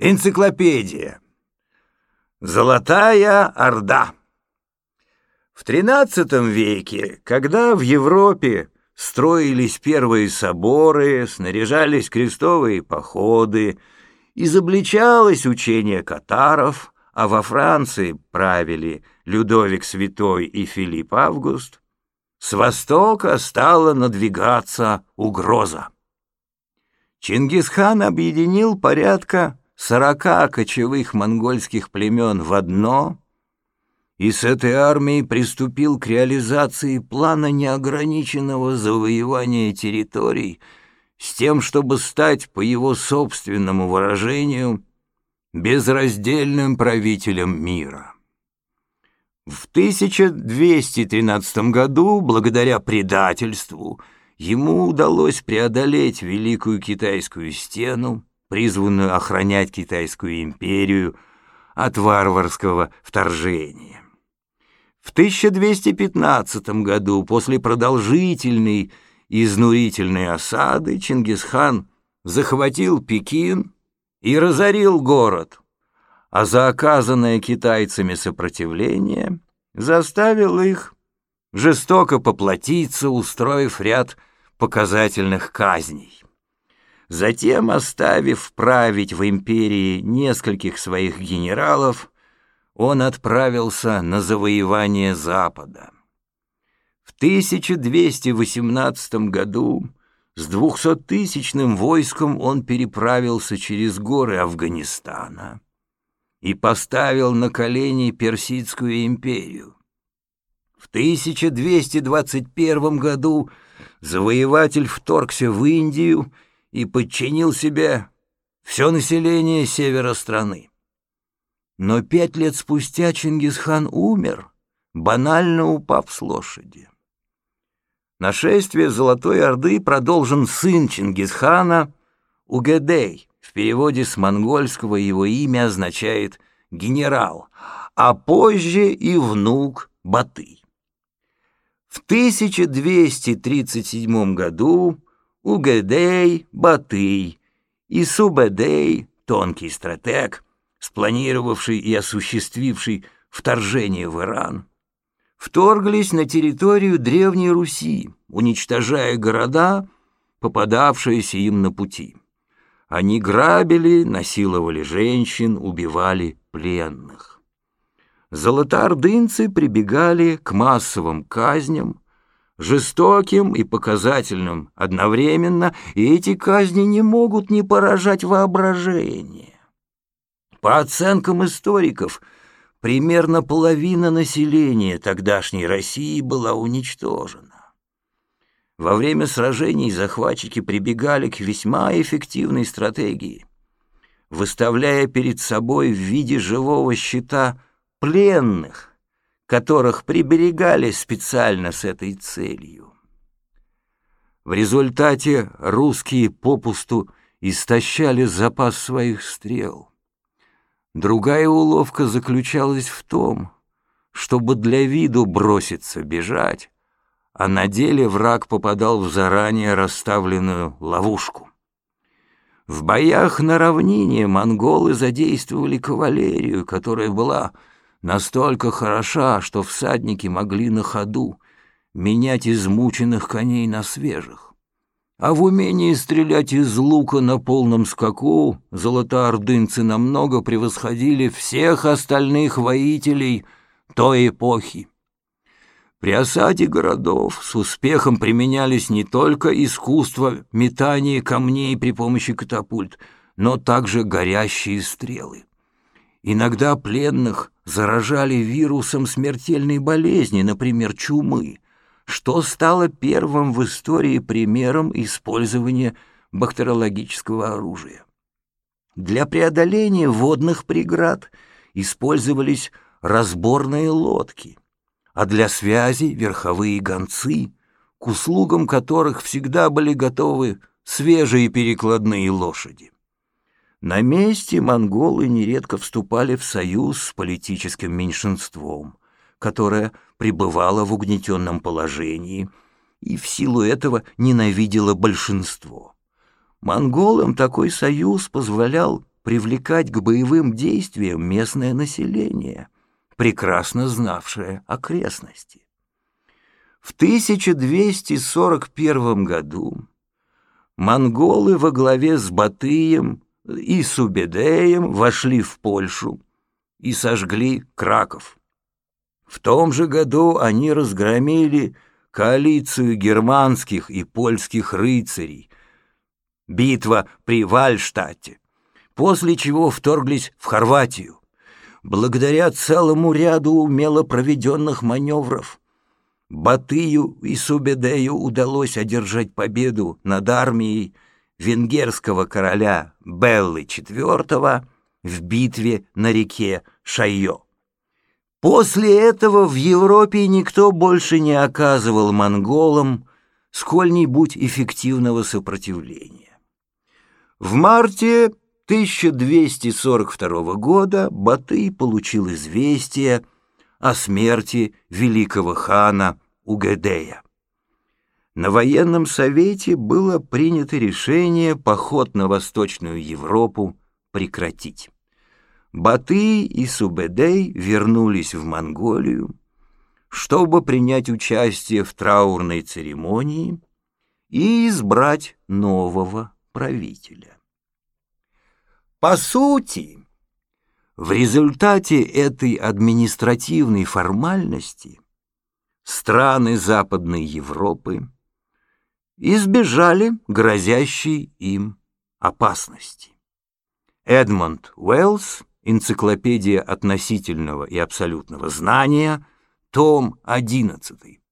Энциклопедия. Золотая Орда. В XIII веке, когда в Европе строились первые соборы, снаряжались крестовые походы, изобличалось учение катаров, а во Франции правили Людовик Святой и Филипп Август, с востока стала надвигаться угроза. Чингисхан объединил порядка сорока кочевых монгольских племен в одно и с этой армией приступил к реализации плана неограниченного завоевания территорий с тем, чтобы стать, по его собственному выражению, безраздельным правителем мира. В 1213 году, благодаря предательству, ему удалось преодолеть Великую Китайскую стену, призванную охранять Китайскую империю от варварского вторжения. В 1215 году, после продолжительной и изнурительной осады, Чингисхан захватил Пекин и разорил город, а за оказанное китайцами сопротивление заставил их жестоко поплатиться, устроив ряд показательных казней. Затем, оставив править в империи нескольких своих генералов, он отправился на завоевание Запада. В 1218 году с двухсоттысячным войском он переправился через горы Афганистана и поставил на колени Персидскую империю. В 1221 году завоеватель вторгся в Индию и подчинил себе все население севера страны. Но пять лет спустя Чингисхан умер, банально упав с лошади. Нашествие Золотой Орды продолжен сын Чингисхана Угедей. В переводе с монгольского его имя означает «генерал», а позже и внук Баты. В 1237 году Угедей, Батый и Субедей, тонкий стратег, спланировавший и осуществивший вторжение в Иран, вторглись на территорию Древней Руси, уничтожая города, попадавшиеся им на пути. Они грабили, насиловали женщин, убивали пленных. Золотоордынцы прибегали к массовым казням, жестоким и показательным одновременно, и эти казни не могут не поражать воображение. По оценкам историков, примерно половина населения тогдашней России была уничтожена. Во время сражений захватчики прибегали к весьма эффективной стратегии, выставляя перед собой в виде живого щита пленных – которых приберегали специально с этой целью. В результате русские попусту истощали запас своих стрел. Другая уловка заключалась в том, чтобы для виду броситься бежать, а на деле враг попадал в заранее расставленную ловушку. В боях на равнине монголы задействовали кавалерию, которая была настолько хороша, что всадники могли на ходу менять измученных коней на свежих. А в умении стрелять из лука на полном скаку золотоордынцы намного превосходили всех остальных воителей той эпохи. При осаде городов с успехом применялись не только искусство метания камней при помощи катапульт, но также горящие стрелы. Иногда пленных заражали вирусом смертельной болезни, например, чумы, что стало первым в истории примером использования бактериологического оружия. Для преодоления водных преград использовались разборные лодки, а для связи — верховые гонцы, к услугам которых всегда были готовы свежие перекладные лошади. На месте монголы нередко вступали в союз с политическим меньшинством, которое пребывало в угнетенном положении и в силу этого ненавидело большинство. Монголам такой союз позволял привлекать к боевым действиям местное население, прекрасно знавшее окрестности. В 1241 году монголы во главе с Батыем и Субедеем вошли в Польшу и сожгли Краков. В том же году они разгромили коалицию германских и польских рыцарей, битва при Вальштадте, после чего вторглись в Хорватию. Благодаря целому ряду умело проведенных маневров Батыю и Субедею удалось одержать победу над армией венгерского короля Беллы IV в битве на реке Шайо. После этого в Европе никто больше не оказывал монголам сколь-нибудь эффективного сопротивления. В марте 1242 года Батый получил известие о смерти великого хана Угадея. На военном совете было принято решение поход на Восточную Европу прекратить. Баты и Субедей вернулись в Монголию, чтобы принять участие в траурной церемонии и избрать нового правителя. По сути, в результате этой административной формальности страны Западной Европы избежали грозящей им опасности. Эдмонд Уэллс, Энциклопедия относительного и абсолютного знания, том 11.